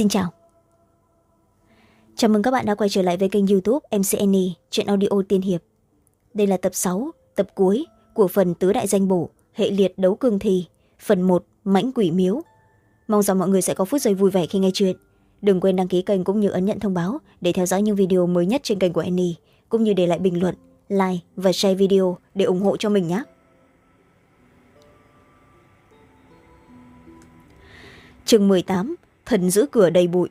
xin chào. Chào mừng các bạn đã quay trở lại với kênh youtube mcn chuyện audio tiên hiệp. Đây là tập sáu, tập cuối của phần tứ đại danh bổ, hệ liệt đấu cương thi, phần một, mãnh quỷ miếu. Mong rằng mọi người sẽ có phút giây vui vẻ khi nghe chuyện. Đừng quên đăng ký kênh cũng như ấn nhận thông báo để theo dõi những video mới nhất trên kênh của annie, cũng như để lại bình luận, like và share video để ủng hộ cho mình nhé. Chương mười tám thần giữ cửa đầy bụi.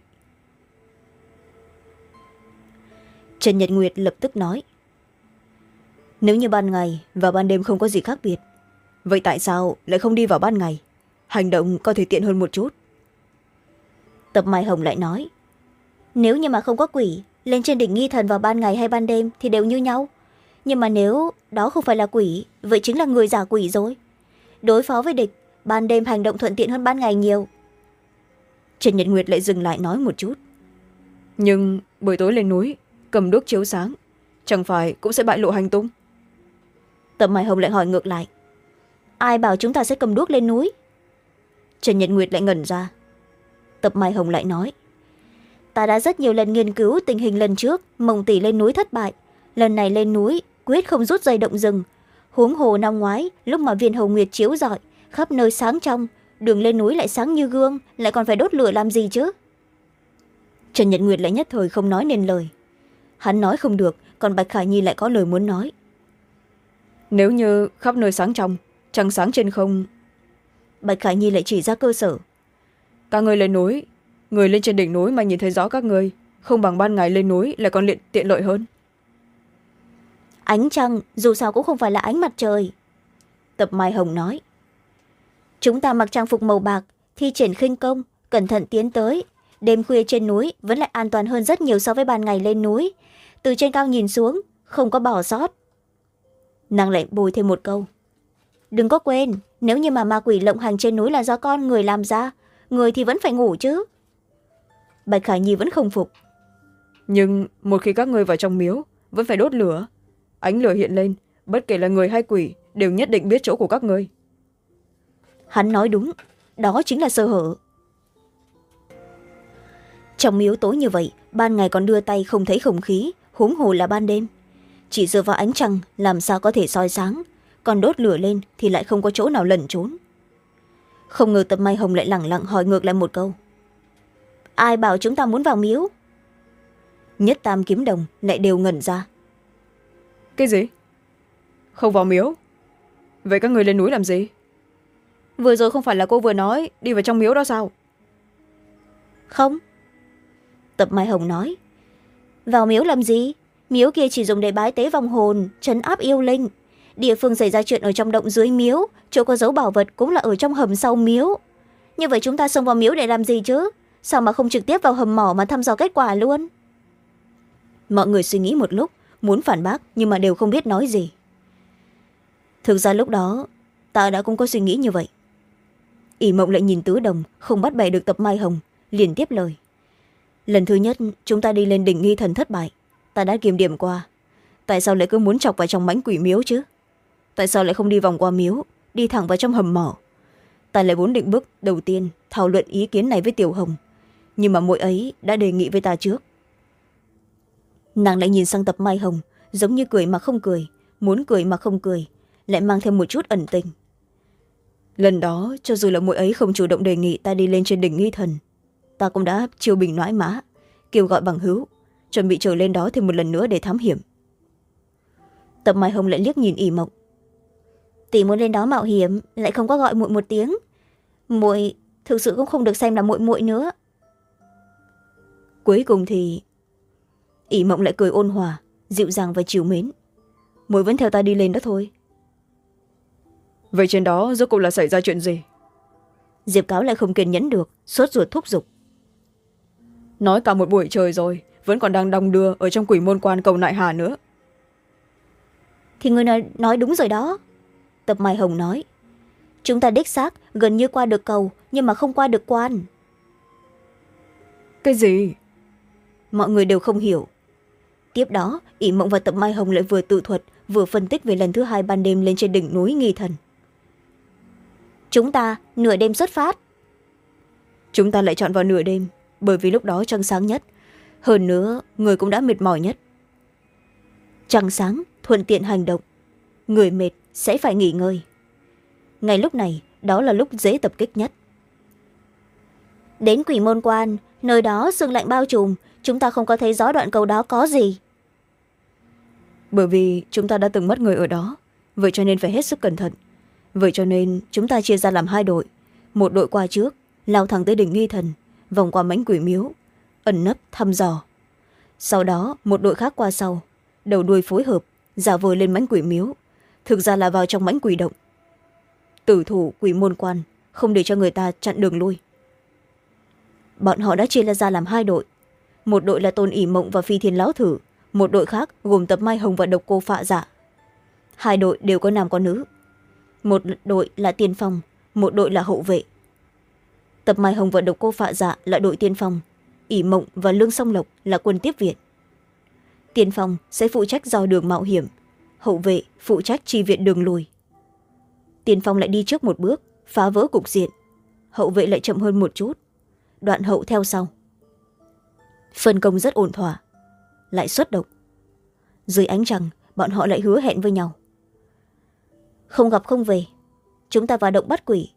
Trần nhật nguyệt lập tức nói, nếu như ban ngày và ban đêm không có gì khác biệt, vậy tại sao lại không đi vào ban ngày? Hành động có thể tiện hơn một chút. Tập mai hồng lại nói, nếu như mà không có quỷ, lên trên đỉnh nghi thần vào ban ngày hay ban đêm thì đều như nhau. Nhưng mà nếu đó không phải là quỷ, vậy chính là người giả quỷ rồi. Đối phó với địch, ban đêm hành động thuận tiện hơn ban ngày nhiều trần nhật nguyệt lại dừng lại nói một chút. Nhưng buổi tối lên núi cầm đuốc chiếu sáng chẳng phải cũng sẽ bại lộ hành tung? Tập mai hồng lại hỏi ngược lại. Ai bảo chúng ta sẽ cầm đuốc lên núi? Trần nhật nguyệt lại ngẩn ra. Tập mai hồng lại nói. Ta đã rất nhiều lần nghiên cứu tình hình lần trước mộng tỷ lên núi thất bại. Lần này lên núi quyết không rút dây động rừng. Huống hồ năm ngoái lúc mà viên hầu nguyệt chiếu rọi khắp nơi sáng trong đường lên núi lại sáng như gương lại còn phải đốt lửa làm gì chứ? Trần nhật nguyệt lại nhất thời không nói nên lời. Hắn nói không được còn bạch khải nhi lại có lời muốn nói. Nếu như khắp nơi sáng trong trăng sáng trên không bạch khải nhi lại chỉ ra cơ sở. các người lên núi người lên trên đỉnh núi mà nhìn thấy rõ các người không bằng ban ngày lên núi lại còn liện tiện lợi hơn. Ánh trăng dù sao cũng không phải là ánh mặt trời. Tập mai hồng nói chúng ta mặc trang phục màu bạc, thi triển khinh công, cẩn thận tiến tới. Đêm khuya trên núi vẫn lại an toàn hơn rất nhiều so với ban ngày lên núi. Từ trên cao nhìn xuống, không có bỏ sót. Nàng lại bồi thêm một câu. Đừng có quên, nếu như mà ma quỷ lộng hành trên núi là do con người làm ra, người thì vẫn phải ngủ chứ. Bạch khải nhi vẫn không phục. Nhưng một khi các ngươi vào trong miếu, vẫn phải đốt lửa. Ánh lửa hiện lên, bất kể là người hay quỷ, đều nhất định biết chỗ của các ngươi hắn nói đúng, đó chính là sơ hở. Trong miếu tối như vậy, ban ngày còn đưa tay không thấy không khí, huống hồ là ban đêm. Chỉ dựa vào ánh trăng, làm sao có thể soi sáng, còn đốt lửa lên thì lại không có chỗ nào lẩn trốn. Không ngờ tập mai hồng lại lẳng lặng hỏi ngược lại một câu. Ai bảo chúng ta muốn vào miếu? Nhất tam kiếm đồng lại đều ngẩn ra. Cái gì? Không vào miếu? Vậy các người lên núi làm gì? Vừa rồi không phải là cô vừa nói đi vào trong miếu đó sao? Không. Tập mai hồng nói. Vào miếu làm gì? Miếu kia chỉ dùng để bái tế vong hồn trấn áp yêu linh. Địa phương xảy ra chuyện ở trong động dưới miếu chỗ có dấu bảo vật cũng là ở trong hầm sau miếu. Như vậy chúng ta xông vào miếu để làm gì chứ? Sao mà không trực tiếp vào hầm mỏ mà thăm dò kết quả luôn? Mọi người suy nghĩ một lúc muốn phản bác nhưng mà đều không biết nói gì. Thực ra lúc đó ta đã cũng có suy nghĩ như vậy ỷ mộng lại nhìn tứ đồng, không bắt bẻ được tập mai hồng, liền tiếp lời. Lần thứ nhất, chúng ta đi lên đỉnh nghi thần thất bại. Ta đã kiểm điểm qua. Tại sao lại cứ muốn chọc vào trong mãnh quỷ miếu chứ? Tại sao lại không đi vòng qua miếu, đi thẳng vào trong hầm mỏ? Ta lại vốn định bước đầu tiên, thảo luận ý kiến này với tiểu hồng. Nhưng mà mỗi ấy đã đề nghị với ta trước. Nàng lại nhìn sang tập mai hồng, giống như cười mà không cười, muốn cười mà không cười, lại mang thêm một chút ẩn tình lần đó, cho dù là mũi ấy không chủ động đề nghị ta đi lên trên đỉnh nghi thần, ta cũng đã chiêu bình nói mã, kêu gọi bằng hữu, chuẩn bị trở lên đó thêm một lần nữa để thám hiểm. Tập mai hồng lại liếc nhìn ỉ mộng. Tỷ muốn lên đó mạo hiểm, lại không có gọi muội một tiếng. Muội thực sự cũng không được xem là muội muội nữa. Cuối cùng thì ỉ mộng lại cười ôn hòa, dịu dàng và chiều mến. Muội vẫn theo ta đi lên đó thôi vậy trên đó rốt cuộc là xảy ra chuyện gì? Diệp cáo lại không kiên nhẫn được sốt ruột thúc giục. Nói cả một buổi trời rồi vẫn còn đang đong đưa ở trong quỷ môn quan cầu nại hà nữa. Thì người nói, nói đúng rồi đó. Tập mai hồng nói chúng ta đích xác gần như qua được cầu nhưng mà không qua được quan. Cái gì? Mọi người đều không hiểu. Tiếp đó ỷ mộng và tập mai hồng lại vừa tự thuật vừa phân tích về lần thứ hai ban đêm lên trên đỉnh núi nghi thần chúng ta nửa đêm xuất phát. Chúng ta lại chọn vào nửa đêm bởi vì lúc đó trăng sáng nhất. Hơn nữa người cũng đã mệt mỏi nhất. Trăng sáng thuận tiện hành động. Người mệt sẽ phải nghỉ ngơi. Ngay lúc này đó là lúc dễ tập kích nhất. Đến quỷ môn quan nơi đó sương lạnh bao trùm chúng ta không có thấy rõ đoạn cầu đó có gì. Bởi vì chúng ta đã từng mất người ở đó vậy cho nên phải hết sức cẩn thận vậy cho nên chúng ta chia ra làm hai đội. Một đội qua trước, lao thẳng tới đỉnh nghi thần, vòng qua mánh quỷ miếu, ẩn nấp thăm dò. Sau đó, một đội khác qua sau, đầu đuôi phối hợp, giả vờ lên mánh quỷ miếu. Thực ra là vào trong mánh quỷ động. Tử thủ quỷ môn quan, không để cho người ta chặn đường lui. Bọn họ đã chia ra làm hai đội. Một đội là tôn ỉ mộng và phi thiên lão thử, một đội khác gồm tập mai hồng và độc cô phạ dạ. Hai đội đều có nam có nữ một đội là tiên phong, một đội là hậu vệ. Tập mai hồng và độc cô phạ dạ là đội tiên phong, ỷ mộng và lương song lộc là quân tiếp viện. Tiên phong sẽ phụ trách dò đường mạo hiểm, hậu vệ phụ trách tri viện đường lùi. Tiên phong lại đi trước một bước, phá vỡ cục diện, hậu vệ lại chậm hơn một chút, đoạn hậu theo sau. Phân công rất ổn thỏa, lại xuất động dưới ánh trăng, bọn họ lại hứa hẹn với nhau không gặp không về. Chúng ta vào động bắt quỷ.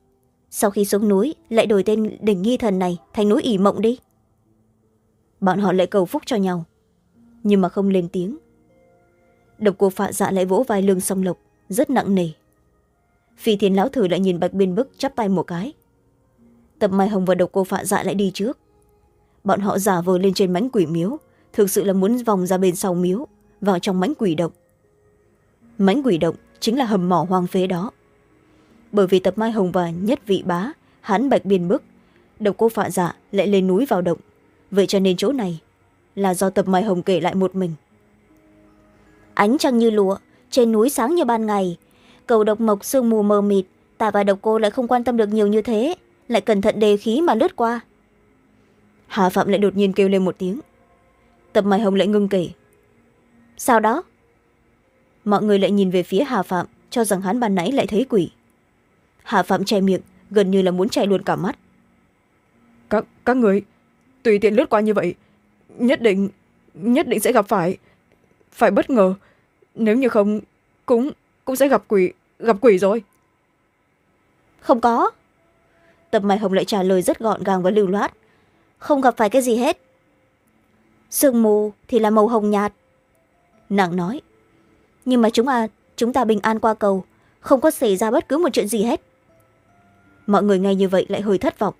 Sau khi xuống núi, lại đổi tên đỉnh nghi thần này thành núi ỉ mộng đi. Bọn họ lại cầu phúc cho nhau. Nhưng mà không lên tiếng. Độc cô phạ dạ lại vỗ vai lương song lộc, rất nặng nề. Phi thiên lão thử lại nhìn bạch biên bức chắp tay một cái. Tập mai hồng và độc cô phạ dạ lại đi trước. Bọn họ giả vờ lên trên mánh quỷ miếu, thực sự là muốn vòng ra bên sau miếu, vào trong mánh quỷ động. Mánh quỷ động chính là hầm mỏ hoang phế đó. Bởi vì tập mai hồng và nhất vị bá, hán bạch biên bức, độc cô phạ dạ lại lên núi vào động. Vậy cho nên chỗ này là do tập mai hồng kể lại một mình. Ánh trăng như lụa, trên núi sáng như ban ngày. Cầu độc mộc sương mù mờ mịt tà và độc cô lại không quan tâm được nhiều như thế, lại cẩn thận đề khí mà lướt qua. Hà phạm lại đột nhiên kêu lên một tiếng. Tập mai hồng lại ngưng kể. Sao đó? Mọi người lại nhìn về phía hà phạm cho rằng hắn ban nãy lại thấy quỷ. Hà phạm che miệng gần như là muốn chạy luôn cả mắt. Các các người tùy tiện lướt qua như vậy nhất định nhất định sẽ gặp phải phải bất ngờ. Nếu như không cũng cũng sẽ gặp quỷ gặp quỷ rồi. Không có. Tập mai hồng lại trả lời rất gọn gàng và lưu loát. Không gặp phải cái gì hết. Sương mù thì là màu hồng nhạt. Nàng nói nhưng mà chúng à chúng ta bình an qua cầu, không có xảy ra bất cứ một chuyện gì hết. Mọi người nghe như vậy lại hơi thất vọng.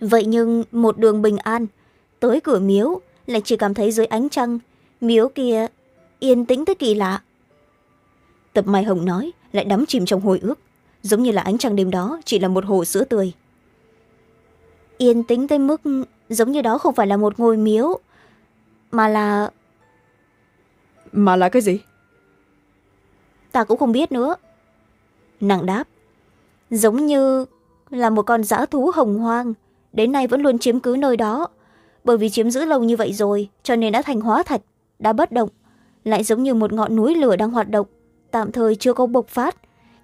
Vậy nhưng một đường bình an, tới cửa miếu, lại chỉ cảm thấy dưới ánh trăng, miếu kia yên tĩnh tới kỳ lạ. Tập mai hồng nói, lại đắm chìm trong hồi ức, giống như là ánh trăng đêm đó chỉ là một hồ sữa tươi. Yên tĩnh tới mức giống như đó không phải là một ngôi miếu, mà là mà là cái gì? Ta cũng không biết nữa. Nàng đáp, giống như là một con dã thú hồng hoang, đến nay vẫn luôn chiếm cứ nơi đó. Bởi vì chiếm giữ lâu như vậy rồi, cho nên đã thành hóa thạch, đã bất động. Lại giống như một ngọn núi lửa đang hoạt động, tạm thời chưa có bộc phát,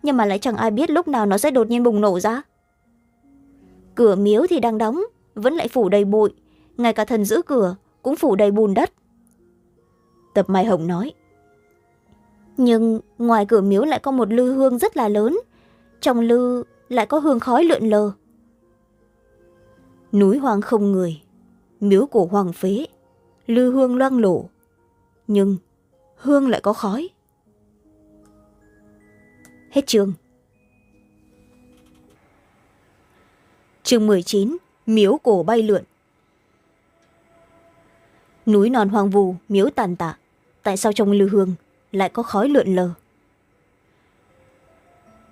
nhưng mà lại chẳng ai biết lúc nào nó sẽ đột nhiên bùng nổ ra. Cửa miếu thì đang đóng, vẫn lại phủ đầy bụi, ngay cả thần giữ cửa cũng phủ đầy bùn đất. Tập mai hồng nói nhưng ngoài cửa miếu lại có một lư hương rất là lớn. Trong lư lại có hương khói lượn lờ. Núi hoang không người, miếu cổ hoàng phế, lư hương loang lổ. Nhưng hương lại có khói. Hết chương. Chương mười chín, miếu cổ bay lượn. Núi non hoang vù miếu tàn tạ. Tại sao trong lư hương lại có khói lượn lờ.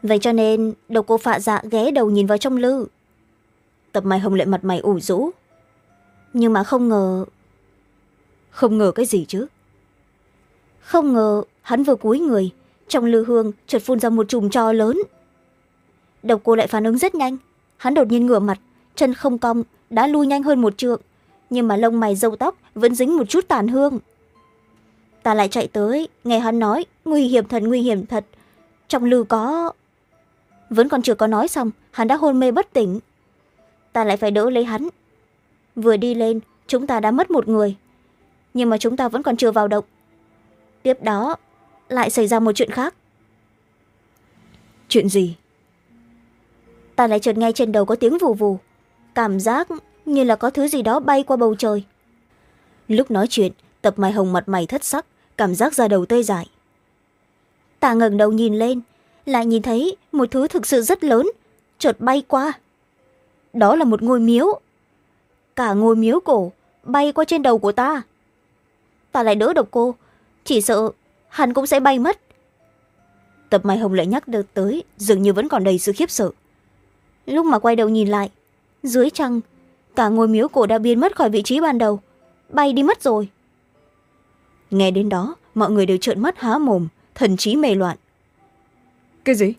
Vậy cho nên độc cô phạ dạ ghé đầu nhìn vào trong lư. Tập mai hồng lại mặt mày ủ rũ. Nhưng mà không ngờ không ngờ cái gì chứ? Không ngờ hắn vừa cúi người, trong lư hương chợt phun ra một chùm cho lớn. Độc cô lại phản ứng rất nhanh. Hắn đột nhiên ngửa mặt, chân không cong, đã lui nhanh hơn một trượng. Nhưng mà lông mày râu tóc vẫn dính một chút tàn hương ta lại chạy tới nghe hắn nói nguy hiểm thật nguy hiểm thật. Trong lư có vẫn còn chưa có nói xong hắn đã hôn mê bất tỉnh. Ta lại phải đỡ lấy hắn. Vừa đi lên chúng ta đã mất một người nhưng mà chúng ta vẫn còn chưa vào động. Tiếp đó lại xảy ra một chuyện khác. Chuyện gì? Ta lại chợt nghe trên đầu có tiếng vù vù cảm giác như là có thứ gì đó bay qua bầu trời. Lúc nói chuyện tập mai hồng mặt mày thất sắc, cảm giác ra đầu tê dại. Ta ngẩng đầu nhìn lên, lại nhìn thấy một thứ thực sự rất lớn, chợt bay qua. Đó là một ngôi miếu. Cả ngôi miếu cổ bay qua trên đầu của ta. Ta lại đỡ độc cô, chỉ sợ hắn cũng sẽ bay mất. Tập mai hồng lại nhắc được tới, dường như vẫn còn đầy sự khiếp sợ. Lúc mà quay đầu nhìn lại, dưới trăng, cả ngôi miếu cổ đã biến mất khỏi vị trí ban đầu, bay đi mất rồi nghe đến đó mọi người đều trợn mắt há mồm thần trí mê loạn. Cái gì?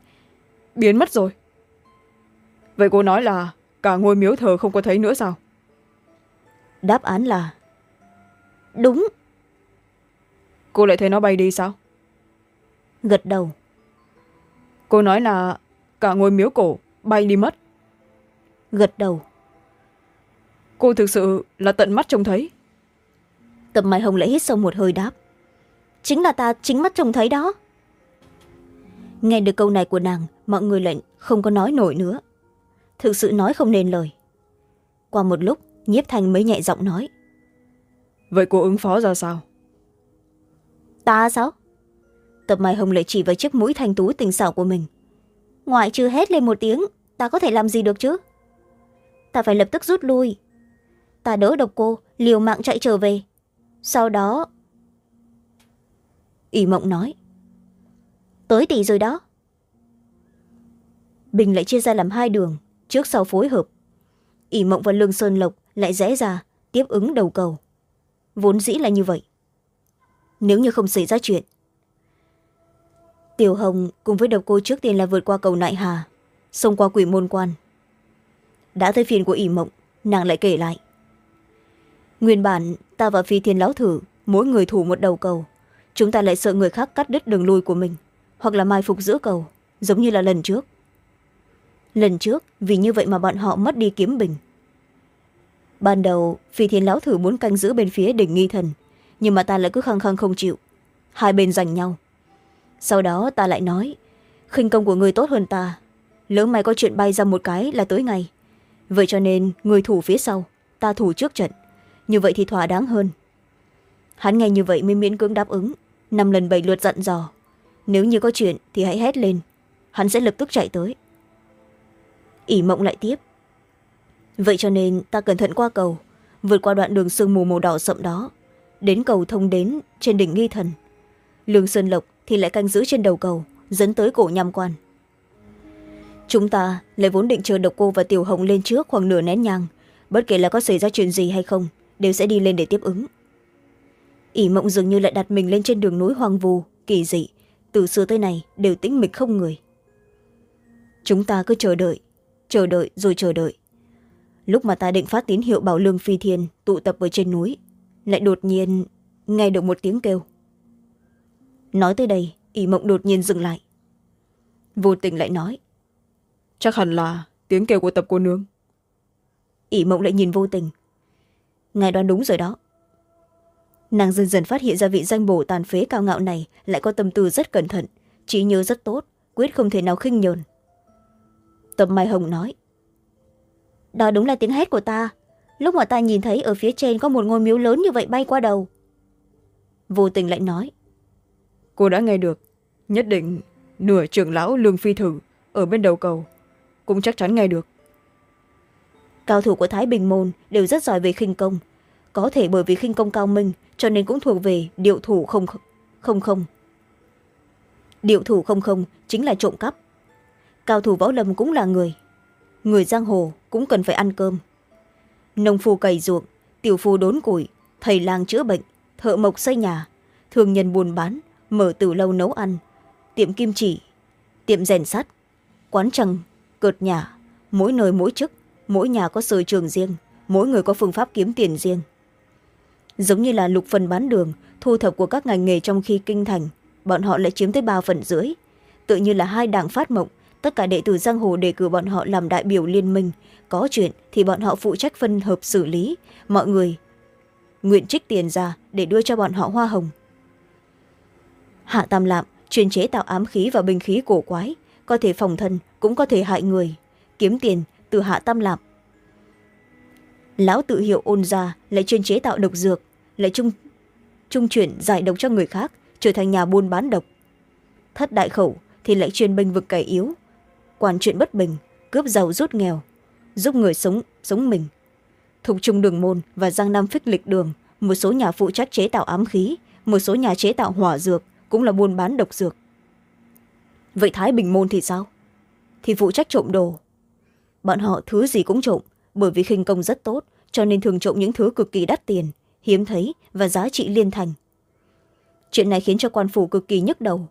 Biến mất rồi. Vậy cô nói là cả ngôi miếu thờ không có thấy nữa sao? Đáp án là đúng. Cô lại thấy nó bay đi sao? Gật đầu. Cô nói là cả ngôi miếu cổ bay đi mất. Gật đầu. Cô thực sự là tận mắt trông thấy tập mai hồng lại hít sâu một hơi đáp. Chính là ta chính mắt trông thấy đó. Nghe được câu này của nàng mọi người lại không có nói nổi nữa. Thực sự nói không nên lời. Qua một lúc nhiếp thanh mới nhẹ giọng nói. Vậy cô ứng phó ra sao? Ta sao? Tập mai hồng lại chỉ vào chiếc mũi thanh tú tình xảo của mình. Ngoại trừ hét lên một tiếng ta có thể làm gì được chứ? Ta phải lập tức rút lui. Ta đỡ độc cô liều mạng chạy trở về sau đó ỷ mộng nói, tới tỷ rồi đó. Bình lại chia ra làm hai đường, trước sau phối hợp. Ỷ mộng và lương sơn lộc lại rẽ ra, tiếp ứng đầu cầu. Vốn dĩ là như vậy. Nếu như không xảy ra chuyện, tiểu hồng cùng với độc cô trước tiên là vượt qua cầu nại hà, xông qua quỷ môn quan. Đã tới phiền của ỷ mộng, nàng lại kể lại. Nguyên bản ta và phi thiên lão thử, mỗi người thủ một đầu cầu. Chúng ta lại sợ người khác cắt đứt đường lui của mình, hoặc là mai phục giữa cầu, giống như là lần trước. Lần trước, vì như vậy mà bọn họ mất đi kiếm bình. Ban đầu, phi thiên lão thử muốn canh giữ bên phía đỉnh nghi thần, nhưng mà ta lại cứ khăng khăng không chịu. Hai bên giành nhau. Sau đó, ta lại nói, khinh công của người tốt hơn ta. Lỡ may có chuyện bay ra một cái là tới ngày vậy cho nên, người thủ phía sau, ta thủ trước trận như vậy thì thỏa đáng hơn. Hắn nghe như vậy mới miễn cưỡng đáp ứng. Năm lần bảy lượt dặn dò. Nếu như có chuyện thì hãy hét lên. Hắn sẽ lập tức chạy tới. Ỉ mộng lại tiếp. Vậy cho nên ta cẩn thận qua cầu, vượt qua đoạn đường sương mù màu đỏ sậm đó. Đến cầu thông đến trên đỉnh nghi thần. Lương sơn lộc thì lại canh giữ trên đầu cầu, dẫn tới cổ nham quan. Chúng ta lại vốn định chờ độc cô và tiểu hồng lên trước khoảng nửa nén nhang, bất kể là có xảy ra chuyện gì hay không đều sẽ đi lên để tiếp ứng. Ỷ mộng dường như lại đặt mình lên trên đường núi hoang vu kỳ dị. Từ xưa tới nay đều tĩnh mịch không người. Chúng ta cứ chờ đợi chờ đợi rồi chờ đợi. Lúc mà ta định phát tín hiệu bảo lương phi thiên tụ tập ở trên núi lại đột nhiên nghe được một tiếng kêu. Nói tới đây ỷ mộng đột nhiên dừng lại. Vô tình lại nói chắc hẳn là tiếng kêu của tập cô nương. Ỷ mộng lại nhìn vô tình ngài đoán đúng rồi đó. Nàng dần dần phát hiện ra vị danh bổ tàn phế cao ngạo này lại có tâm tư rất cẩn thận, trí nhớ rất tốt, quyết không thể nào khinh nhờn. Tập mai hồng nói, đó đúng là tiếng hét của ta. Lúc mà ta nhìn thấy ở phía trên có một ngôi miếu lớn như vậy bay qua đầu. Vô tình lại nói, cô đã nghe được. Nhất định nửa trưởng lão lương phi thử ở bên đầu cầu cũng chắc chắn nghe được cao thủ của thái bình môn đều rất giỏi về khinh công. Có thể bởi vì khinh công cao minh, cho nên cũng thuộc về điệu thủ không không không. Điệu thủ không không chính là trộm cắp. Cao thủ võ lâm cũng là người. Người giang hồ cũng cần phải ăn cơm. Nông phu cày ruộng, tiểu phu đốn củi, thầy lang chữa bệnh, thợ mộc xây nhà, thường nhân buôn bán, mở từ lâu nấu ăn, tiệm kim chỉ, tiệm rèn sắt, quán trăng, cợt nhà, mỗi nơi mỗi chức mỗi nhà có sở trường riêng, mỗi người có phương pháp kiếm tiền riêng. Giống như là lục phần bán đường, thu thập của các ngành nghề trong khi kinh thành, bọn họ lại chiếm tới ba phần rưỡi. Tự như là hai đảng phát mộng, tất cả đệ tử giang hồ đề cử bọn họ làm đại biểu liên minh. Có chuyện thì bọn họ phụ trách phân hợp xử lý. Mọi người nguyện trích tiền ra để đưa cho bọn họ hoa hồng. Hạ tam lạm chuyên chế tạo ám khí và binh khí cổ quái, có thể phòng thân, cũng có thể hại người. Kiếm tiền từ hạ tam lạp. Lão tự hiệu ôn gia lại chuyên chế tạo độc dược lại trung, trung chuyển giải độc cho người khác trở thành nhà buôn bán độc. Thất đại khẩu thì lại chuyên bênh vực kẻ yếu quản chuyện bất bình cướp giàu rút nghèo giúp người sống sống mình. Thục trung đường môn và giang nam phích lịch đường một số nhà phụ trách chế tạo ám khí một số nhà chế tạo hỏa dược cũng là buôn bán độc dược. Vậy thái bình môn thì sao? Thì phụ trách trộm đồ bọn họ thứ gì cũng trộm. Bởi vì khinh công rất tốt, cho nên thường trộm những thứ cực kỳ đắt tiền, hiếm thấy và giá trị liên thành. Chuyện này khiến cho quan phủ cực kỳ nhức đầu.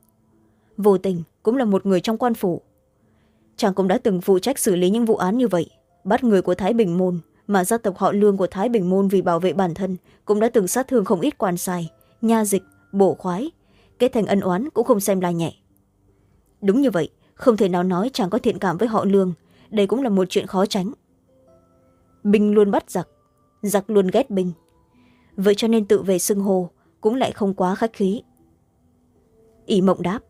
Vô tình, cũng là một người trong quan phủ. Chàng cũng đã từng phụ trách xử lý những vụ án như vậy, bắt người của thái bình môn, mà gia tộc họ lương của thái bình môn vì bảo vệ bản thân cũng đã từng sát thương không ít quan sai, nha dịch, bổ khoái, kết thành ân oán cũng không xem là nhẹ. Đúng như vậy, không thể nào nói chàng có thiện cảm với họ lương đây cũng là một chuyện khó tránh. Binh luôn bắt giặc giặc luôn ghét binh. Vậy cho nên tự về xưng hồ cũng lại không quá khách khí. Ỷ mộng đáp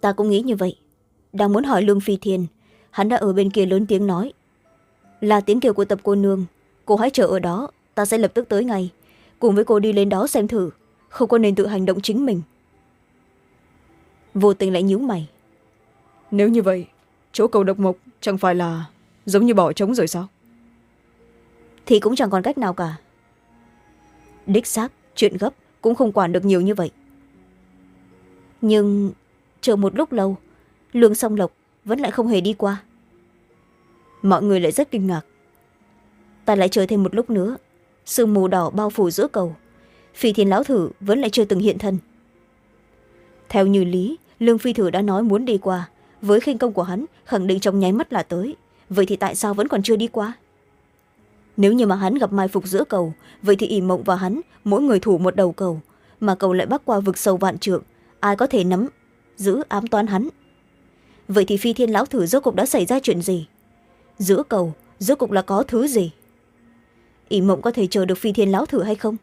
ta cũng nghĩ như vậy. Đang muốn hỏi lương phi thiền, hắn đã ở bên kia lớn tiếng nói. Là tiếng kêu của tập cô nương cô hãy chờ ở đó ta sẽ lập tức tới ngay. Cùng với cô đi lên đó xem thử không có nên tự hành động chính mình. Vô tình lại nhíu mày nếu như vậy chỗ cầu độc mộc chẳng phải là giống như bỏ trống rồi sao? Thì cũng chẳng còn cách nào cả. Đích xác, chuyện gấp cũng không quản được nhiều như vậy. Nhưng chờ một lúc lâu, lương song lộc vẫn lại không hề đi qua. Mọi người lại rất kinh ngạc. Ta lại chờ thêm một lúc nữa, sương mù đỏ bao phủ giữa cầu, phi thiên lão thử vẫn lại chưa từng hiện thân. Theo như lý, lương phi thử đã nói muốn đi qua với khinh công của hắn, khẳng định trong nháy mắt là tới. Vậy thì tại sao vẫn còn chưa đi qua? Nếu như mà hắn gặp mai phục giữa cầu, vậy thì ỉ mộng và hắn, mỗi người thủ một đầu cầu, mà cầu lại bắc qua vực sâu vạn trượng, ai có thể nắm, giữ ám toán hắn? Vậy thì phi thiên lão thử rốt cục đã xảy ra chuyện gì? Giữa cầu, rốt cục là có thứ gì? Ỷ mộng có thể chờ được phi thiên lão thử hay không?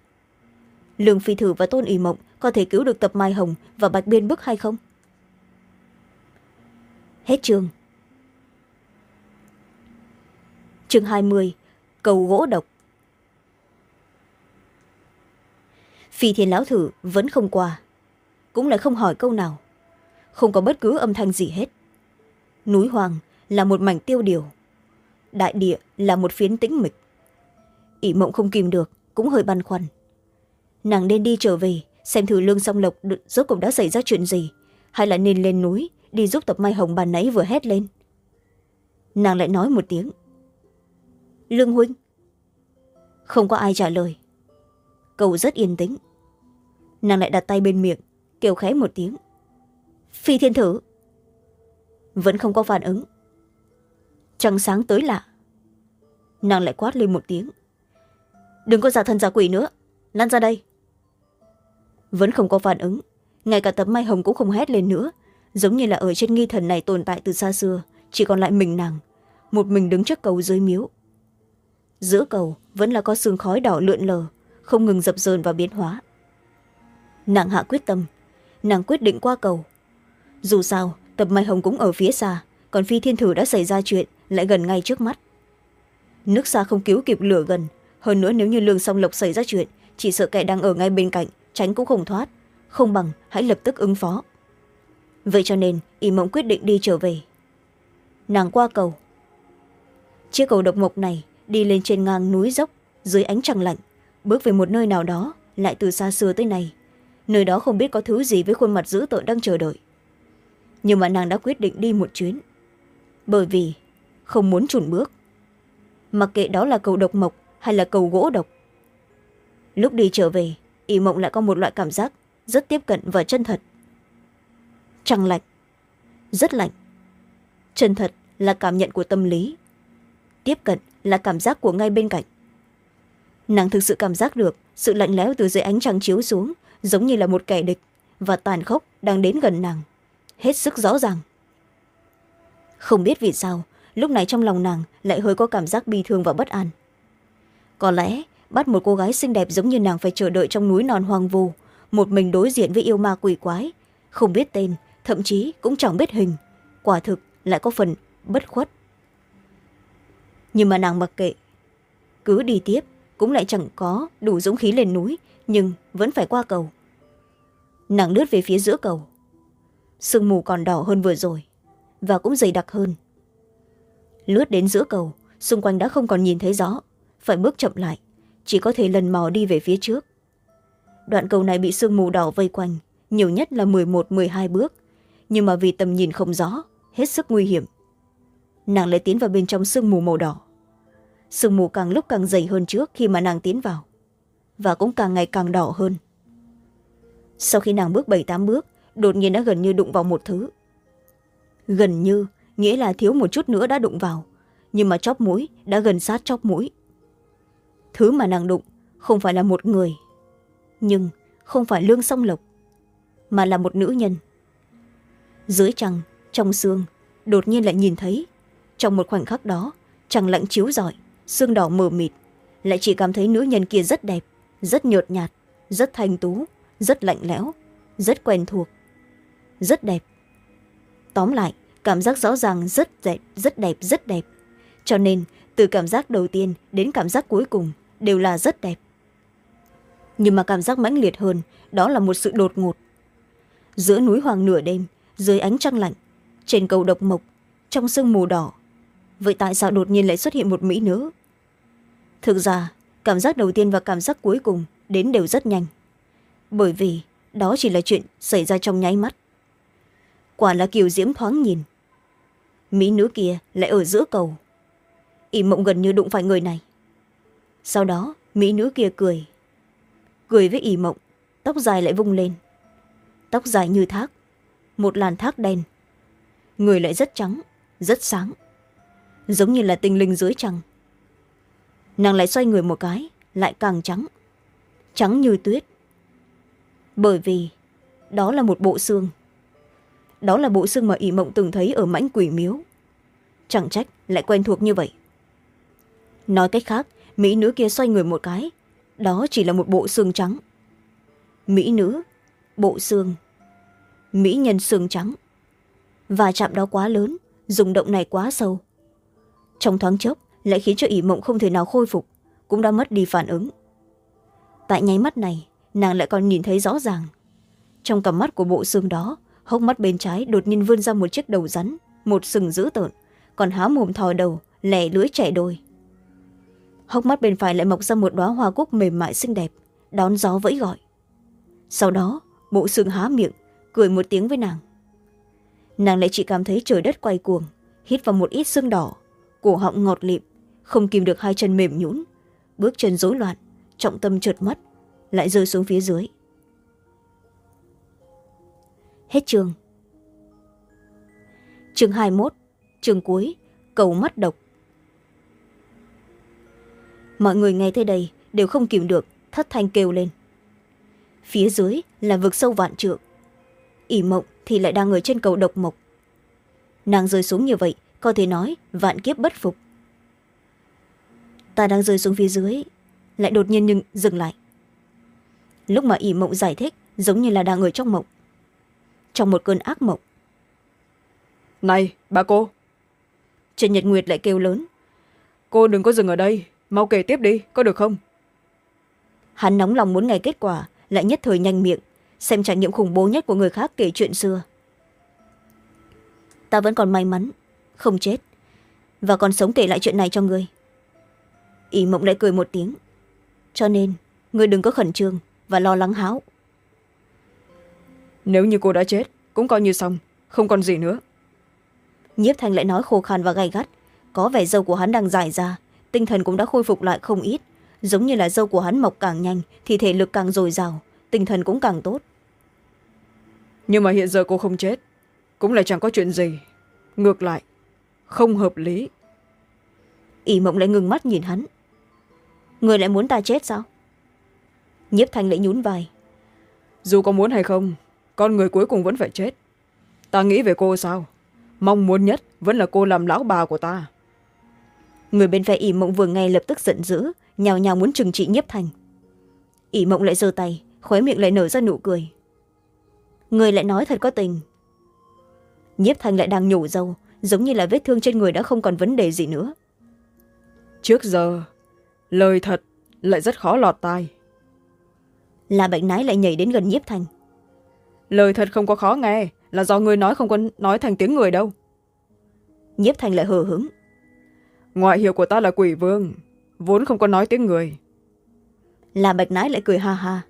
Lương phi thử và tôn ỷ mộng có thể cứu được tập mai hồng và bạch biên bức hay không? Hết chương. Chương hai mươi, cầu gỗ độc. Phi thiên lão thử vẫn không qua, cũng lại không hỏi câu nào. Không có bất cứ âm thanh gì hết. Núi hoàng là một mảnh tiêu điều, đại địa là một phiến tĩnh mịch. Ỷ mộng không kìm được, cũng hơi băn khoăn. Nàng nên đi trở về, xem thử lương song lộc rốt cuộc đã xảy ra chuyện gì, hay là nên lên núi đi giúp tập mai hồng bàn nãy vừa hét lên. Nàng lại nói một tiếng. Lương huynh. Không có ai trả lời. Cầu rất yên tĩnh. Nàng lại đặt tay bên miệng, kêu khẽ một tiếng. Phi thiên thử. Vẫn không có phản ứng. Trăng sáng tới lạ. Nàng lại quát lên một tiếng. Đừng có giả thân giả quỷ nữa. Lăn ra đây. Vẫn không có phản ứng. Ngay cả tập mai hồng cũng không hét lên nữa giống như là ở trên nghi thần này tồn tại từ xa xưa, chỉ còn lại mình nàng, một mình đứng trước cầu dưới miếu. Giữa cầu vẫn là có sương khói đỏ lượn lờ, không ngừng dập dờn và biến hóa. Nàng hạ quyết tâm, nàng quyết định qua cầu. Dù sao, tập mai hồng cũng ở phía xa, còn phi thiên thử đã xảy ra chuyện, lại gần ngay trước mắt. Nước xa không cứu kịp lửa gần, hơn nữa nếu như lương song lộc xảy ra chuyện, chỉ sợ kẻ đang ở ngay bên cạnh, tránh cũng không thoát. Không bằng hãy lập tức ứng phó vậy cho nên, y mộng quyết định đi trở về. Nàng qua cầu. Chiếc cầu độc mộc này đi lên trên ngang núi dốc, dưới ánh trăng lạnh. Bước về một nơi nào đó, lại từ xa xưa tới nay. Nơi đó không biết có thứ gì với khuôn mặt dữ tợn đang chờ đợi. Nhưng mà nàng đã quyết định đi một chuyến. Bởi vì không muốn chùn bước. Mặc kệ đó là cầu độc mộc hay là cầu gỗ độc. Lúc đi trở về, y mộng lại có một loại cảm giác rất tiếp cận và chân thật trăng lạnh. Rất lạnh. Chân thật là cảm nhận của tâm lý. Tiếp cận là cảm giác của ngay bên cạnh. Nàng thực sự cảm giác được sự lạnh lẽo từ dưới ánh trăng chiếu xuống, giống như là một kẻ địch và tàn khốc đang đến gần nàng. Hết sức rõ ràng. Không biết vì sao, lúc này trong lòng nàng lại hơi có cảm giác bi thương và bất an. Có lẽ bắt một cô gái xinh đẹp giống như nàng phải chờ đợi trong núi non hoang vu, một mình đối diện với yêu ma quỷ quái, không biết tên thậm chí cũng chẳng biết hình. Quả thực lại có phần bất khuất. Nhưng mà nàng mặc kệ. Cứ đi tiếp cũng lại chẳng có đủ dũng khí lên núi nhưng vẫn phải qua cầu. Nàng lướt về phía giữa cầu. Sương mù còn đỏ hơn vừa rồi và cũng dày đặc hơn. Lướt đến giữa cầu xung quanh đã không còn nhìn thấy rõ, phải bước chậm lại chỉ có thể lần mò đi về phía trước. Đoạn cầu này bị sương mù đỏ vây quanh nhiều nhất là m một m hai bước nhưng mà vì tầm nhìn không rõ, hết sức nguy hiểm. Nàng lại tiến vào bên trong sương mù màu đỏ. Sương mù càng lúc càng dày hơn trước khi mà nàng tiến vào. Và cũng càng ngày càng đỏ hơn. Sau khi nàng bước bảy tám bước, đột nhiên đã gần như đụng vào một thứ. Gần như, nghĩa là thiếu một chút nữa đã đụng vào. Nhưng mà chóp mũi, đã gần sát chóp mũi. Thứ mà nàng đụng, không phải là một người. Nhưng không phải lương song lộc, mà là một nữ nhân dưới trăng, trong xương đột nhiên lại nhìn thấy. Trong một khoảnh khắc đó, trăng lạnh chiếu rọi xương đỏ mờ mịt. Lại chỉ cảm thấy nữ nhân kia rất đẹp, rất nhợt nhạt, rất thanh tú, rất lạnh lẽo, rất quen thuộc, rất đẹp. Tóm lại, cảm giác rõ ràng rất đẹp rất đẹp rất đẹp. Cho nên, từ cảm giác đầu tiên đến cảm giác cuối cùng đều là rất đẹp. Nhưng mà cảm giác mãnh liệt hơn, đó là một sự đột ngột. Giữa núi hoàng nửa đêm dưới ánh trăng lạnh, trên cầu độc mộc, trong sương mù đỏ. Vậy tại sao đột nhiên lại xuất hiện một mỹ nữ? Thực ra, cảm giác đầu tiên và cảm giác cuối cùng đến đều rất nhanh. Bởi vì đó chỉ là chuyện xảy ra trong nháy mắt. Quả là kiều diễm thoáng nhìn. Mỹ nữ kia lại ở giữa cầu. Ỉ mộng gần như đụng phải người này. Sau đó, mỹ nữ kia cười. Cười với ỉ mộng, tóc dài lại vung lên. Tóc dài như thác một làn thác đen. Người lại rất trắng, rất sáng, giống như là tinh linh dưới trăng. Nàng lại xoay người một cái, lại càng trắng trắng như tuyết. Bởi vì đó là một bộ xương. Đó là bộ xương mà ỷ mộng từng thấy ở mãnh quỷ miếu. Chẳng trách lại quen thuộc như vậy. Nói cách khác, mỹ nữ kia xoay người một cái, đó chỉ là một bộ xương trắng. Mỹ nữ, bộ xương mỹ nhân xương trắng. Và chạm đó quá lớn dùng động này quá sâu. Trong thoáng chốc, lại khiến cho ỷ mộng không thể nào khôi phục, cũng đã mất đi phản ứng. Tại nháy mắt này, nàng lại còn nhìn thấy rõ ràng. Trong cặp mắt của bộ xương đó, hốc mắt bên trái đột nhiên vươn ra một chiếc đầu rắn, một sừng dữ tợn, còn há mồm thò đầu, lẻ lưỡi chảy đôi. Hốc mắt bên phải lại mọc ra một đoá hoa cúc mềm mại xinh đẹp, đón gió vẫy gọi. Sau đó, bộ xương há miệng cười một tiếng với nàng. Nàng lại chỉ cảm thấy trời đất quay cuồng hít vào một ít xương đỏ cổ họng ngọt lịm không kìm được hai chân mềm nhũn bước chân rối loạn trọng tâm trượt mất lại rơi xuống phía dưới. Hết trường, chương hai mươi một chương cuối cầu mắt độc. Mọi người nghe tới đây đều không kìm được thất thanh kêu lên. Phía dưới là vực sâu vạn trượng ỉ mộng thì lại đang ở trên cầu độc mộc. Nàng rơi xuống như vậy có thể nói vạn kiếp bất phục. Ta đang rơi xuống phía dưới lại đột nhiên nhưng dừng lại. Lúc mà ỉ mộng giải thích giống như là đang ở trong mộng. Trong một cơn ác mộng. Này bà cô! Trần nhật nguyệt lại kêu lớn. Cô đừng có dừng ở đây mau kể tiếp đi có được không? Hắn nóng lòng muốn nghe kết quả lại nhất thời nhanh miệng xem trải nghiệm khủng bố nhất của người khác kể chuyện xưa. Ta vẫn còn may mắn không chết và còn sống kể lại chuyện này cho ngươi ỷ mộng lại cười một tiếng. Cho nên ngươi đừng có khẩn trương và lo lắng háo. Nếu như cô đã chết cũng coi như xong không còn gì nữa. Nhiếp thanh lại nói khô khan và gay gắt. Có vẻ dâu của hắn đang dài ra tinh thần cũng đã khôi phục lại không ít. Giống như là dâu của hắn mọc càng nhanh thì thể lực càng dồi dào tinh thần cũng càng tốt. Nhưng mà hiện giờ cô không chết. Cũng là chẳng có chuyện gì. Ngược lại không hợp lý. Ỷ mộng lại ngừng mắt nhìn hắn. Người lại muốn ta chết sao? Nhiếp thanh lại nhún vai. Dù có muốn hay không con người cuối cùng vẫn phải chết. Ta nghĩ về cô sao? Mong muốn nhất vẫn là cô làm lão bà của ta. Người bên phe ỷ mộng vừa nghe lập tức giận dữ nhào nhào muốn trừng trị nhiếp thành ỷ mộng lại giơ tay khóe miệng lại nở ra nụ cười. Người lại nói thật có tình. Nhiếp thành lại đang nhổ dâu giống như là vết thương trên người đã không còn vấn đề gì nữa. Trước giờ lời thật lại rất khó lọt tai. Là bệnh nái lại nhảy đến gần nhiếp thành lời thật không có khó nghe là do người nói không có nói thành tiếng người đâu. Nhiếp thành lại hờ hứng ngoại hiệu của ta là quỷ vương vốn không có nói tiếng người. Là bạch nái lại cười ha ha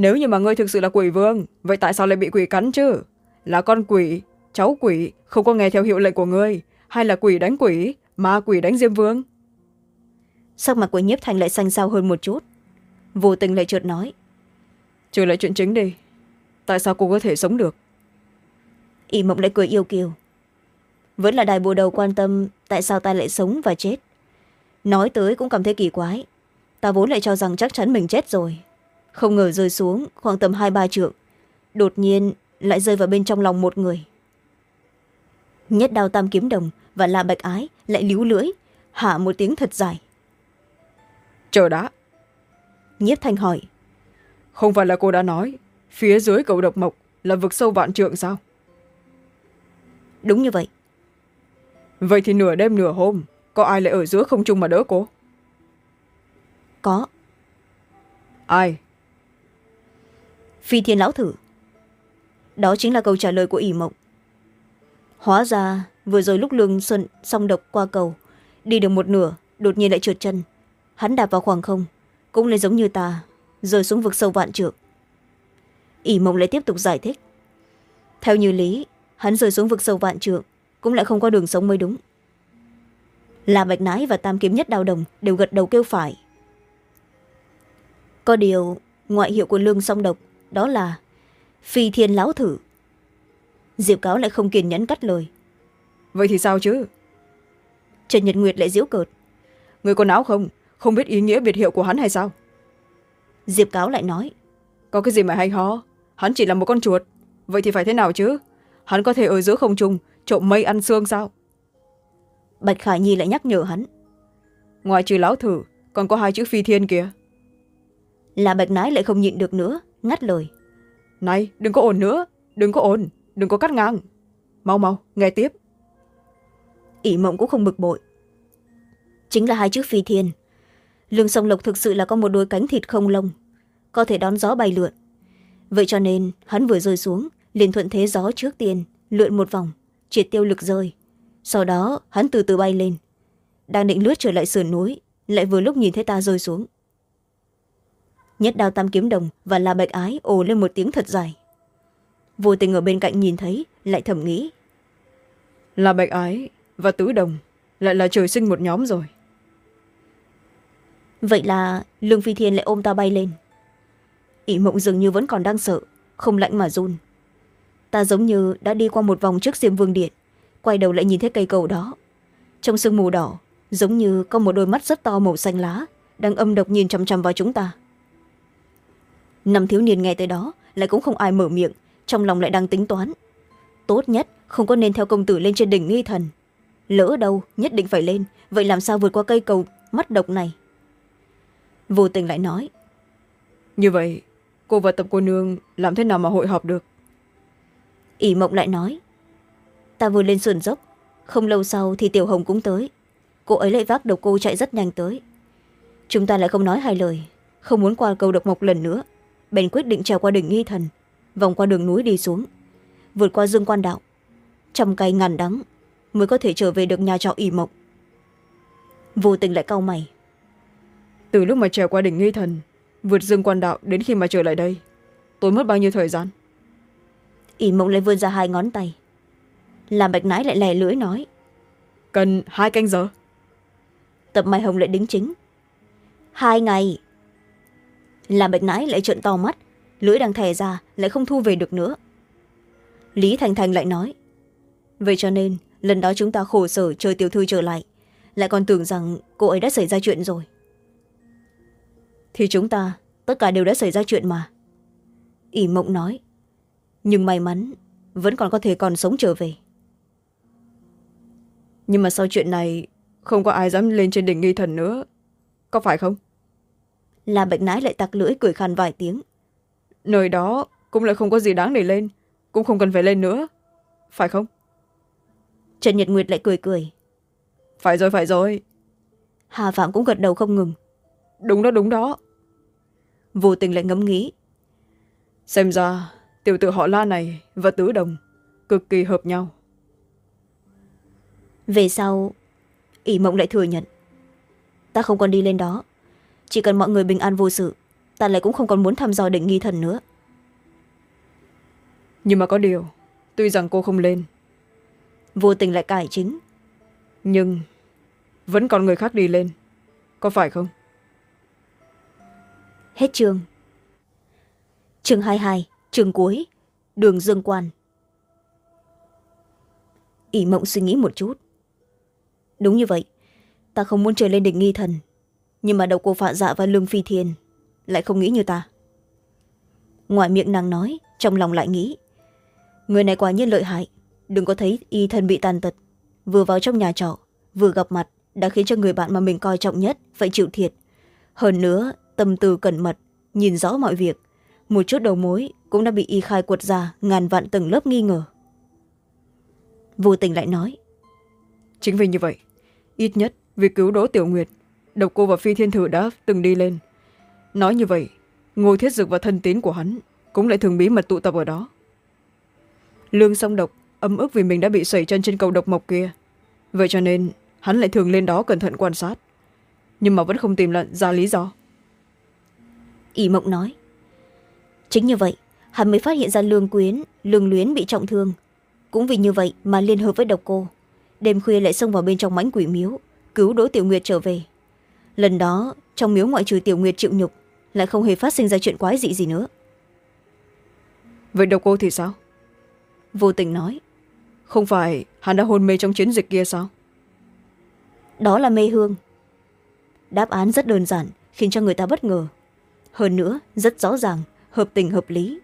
nếu như mà ngươi thực sự là quỷ vương vậy tại sao lại bị quỷ cắn chứ? Là con quỷ cháu quỷ không có nghe theo hiệu lệnh của ngươi hay là quỷ đánh quỷ ma quỷ đánh diêm vương? Sắc mặt của nhiếp thành lại xanh xao hơn một chút. Vô tình lại chợt nói. Trở lại chuyện chính đi. Tại sao cô có thể sống được? Ỷ mộng lại cười yêu kiều. Vẫn là đài bồ đầu quan tâm tại sao ta lại sống và chết. Nói tới cũng cảm thấy kỳ quái. Ta vốn lại cho rằng chắc chắn mình chết rồi không ngờ rơi xuống khoảng tầm hai ba trượng. Đột nhiên lại rơi vào bên trong lòng một người. Nhất đao tam kiếm đồng và la bạch ái lại líu lưỡi hạ một tiếng thật dài. Chờ đã. Nhiếp thanh hỏi. Không phải là cô đã nói phía dưới cầu độc mộc là vực sâu vạn trượng sao? Đúng như vậy. Vậy thì nửa đêm nửa hôm có ai lại ở giữa không trung mà đỡ cô? Có. Ai phi thiên lão thử. Đó chính là câu trả lời của ỷ mộng. Hóa ra, vừa rồi lúc lương xuân xong độc qua cầu, đi được một nửa, đột nhiên lại trượt chân. Hắn đạp vào khoảng không, cũng lại giống như ta, rơi xuống vực sâu vạn trượng. Ỷ mộng lại tiếp tục giải thích. Theo như lý, hắn rơi xuống vực sâu vạn trượng, cũng lại không có đường sống mới đúng. Là bạch nái và tam kiếm nhất đào đồng đều gật đầu kêu phải. Có điều, ngoại hiệu của lương song độc đó là phi thiên lão thử. Diệp cáo lại không kiên nhẫn cắt lời. Vậy thì sao chứ? Trần nhật nguyệt lại diễu cợt. Người có não không? Không biết ý nghĩa biệt hiệu của hắn hay sao? Diệp cáo lại nói. Có cái gì mà hay ho? Hắn chỉ là một con chuột. Vậy thì phải thế nào chứ? Hắn có thể ở giữa không trung trộm mây ăn xương sao? Bạch khải nhi lại nhắc nhở hắn. Ngoài trừ lão thử còn có hai chữ phi thiên kìa là bạch nái lại không nhịn được nữa ngắt lời. Này đừng có ồn nữa đừng có ồn đừng có cắt ngang. Mau mau nghe tiếp. Ỷ mộng cũng không bực bội. Chính là hai chữ phi thiên. Lương song lộc thực sự là có một đôi cánh thịt không lông có thể đón gió bay lượn. Vậy cho nên hắn vừa rơi xuống liền thuận thế gió trước tiên lượn một vòng triệt tiêu lực rơi. Sau đó hắn từ từ bay lên. Đang định lướt trở lại sườn núi lại vừa lúc nhìn thấy ta rơi xuống nhất đao tam kiếm đồng và la bạch ái ồ lên một tiếng thật dài. Vô tình ở bên cạnh nhìn thấy lại thầm nghĩ. Là bạch ái và tứ đồng lại là trời sinh một nhóm rồi. Vậy là lương phi thiên lại ôm ta bay lên. Ỷ mộng dường như vẫn còn đang sợ không lạnh mà run. Ta giống như đã đi qua một vòng trước diêm vương điện quay đầu lại nhìn thấy cây cầu đó. Trong sương mù đỏ giống như có một đôi mắt rất to màu xanh lá đang âm độc nhìn chằm chằm vào chúng ta năm thiếu niên nghe tới đó lại cũng không ai mở miệng trong lòng lại đang tính toán. Tốt nhất không có nên theo công tử lên trên đỉnh nghi thần. Lỡ đâu nhất định phải lên vậy làm sao vượt qua cây cầu mắt độc này? Vô tình lại nói như vậy cô và tập cô nương làm thế nào mà hội họp được? Ỷ mộng lại nói ta vừa lên sườn dốc không lâu sau thì tiểu hồng cũng tới. Cô ấy lại vác đầu cô chạy rất nhanh tới. Chúng ta lại không nói hai lời không muốn qua cầu độc mộc lần nữa bèn quyết định trèo qua đỉnh nghi thần vòng qua đường núi đi xuống vượt qua dương quan đạo. Trăm cây ngàn đắng mới có thể trở về được nhà trọ ỉ mộng. Vô tình lại cau mày. Từ lúc mà trèo qua đỉnh nghi thần vượt dương quan đạo đến khi mà trở lại đây tôi mất bao nhiêu thời gian? Ỉ mộng lại vươn ra hai ngón tay. Làm bạch nái lại lè lưỡi nói. Cần hai canh giờ. Tập mai hồng lại đính chính. Hai ngày làm bạch nái lại trợn to mắt. Lưỡi đang thè ra, lại không thu về được nữa. Lý thành thành lại nói, vậy cho nên, lần đó chúng ta khổ sở chờ tiểu thư trở lại. Lại còn tưởng rằng cô ấy đã xảy ra chuyện rồi. Thì chúng ta, tất cả đều đã xảy ra chuyện mà. Ỷ mộng nói, nhưng may mắn, vẫn còn có thể còn sống trở về. Nhưng mà sau chuyện này, không có ai dám lên trên đỉnh nghi thần nữa, có phải không? Là bệnh nái lại tặc lưỡi cười khan vài tiếng. Nơi đó cũng lại không có gì đáng để lên cũng không cần phải lên nữa phải không? Trần nhật nguyệt lại cười cười. Phải rồi phải rồi. Hà phạm cũng gật đầu không ngừng. Đúng đó đúng đó. Vô tình lại ngẫm nghĩ. Xem ra tiểu tự họ la này và tứ đồng cực kỳ hợp nhau. Về sau ỷ mộng lại thừa nhận. Ta không còn đi lên đó chỉ cần mọi người bình an vô sự ta lại cũng không còn muốn thăm dò định nghi thần nữa. Nhưng mà có điều tuy rằng cô không lên. Vô tình lại cải chính. Nhưng vẫn còn người khác đi lên. Có phải không? Hết chương. Chương hai hai chương cuối đường dương quan. Ỷ mộng suy nghĩ một chút. Đúng như vậy ta không muốn trở lên đỉnh nghi thần nhưng mà đầu cô phạ dạ và lương phi thiên lại không nghĩ như ta. Ngoài miệng nàng nói, trong lòng lại nghĩ, người này quả nhiên lợi hại. Đừng có thấy y thân bị tàn tật. Vừa vào trong nhà trọ, vừa gặp mặt, đã khiến cho người bạn mà mình coi trọng nhất phải chịu thiệt. Hơn nữa, tâm tư cẩn mật, nhìn rõ mọi việc. Một chút đầu mối cũng đã bị y khai quật ra ngàn vạn tầng lớp nghi ngờ. Vô tình lại nói, chính vì như vậy, ít nhất việc cứu đỗ tiểu nguyệt độc cô và phi thiên thử đã từng đi lên. Nói như vậy, ngô thiết dực và thân tín của hắn cũng lại thường bí mật tụ tập ở đó. Lương song độc ấm ức vì mình đã bị sẩy chân trên cầu độc mộc kia. Vậy cho nên, hắn lại thường lên đó cẩn thận quan sát. Nhưng mà vẫn không tìm lận ra lý do. Ỷ mộng nói, chính như vậy, hắn mới phát hiện ra lương quyến, lương luyến bị trọng thương. Cũng vì như vậy mà liên hợp với độc cô. Đêm khuya lại xông vào bên trong mãnh quỷ miếu, cứu đỗ tiểu nguyệt trở về lần đó trong miếu ngoại trừ tiểu nguyệt chịu nhục lại không hề phát sinh ra chuyện quái dị gì nữa. Vậy độc cô thì sao? Vô tình nói. Không phải hắn đã hôn mê trong chiến dịch kia sao? Đó là mê hương. Đáp án rất đơn giản khiến cho người ta bất ngờ. Hơn nữa rất rõ ràng hợp tình hợp lý.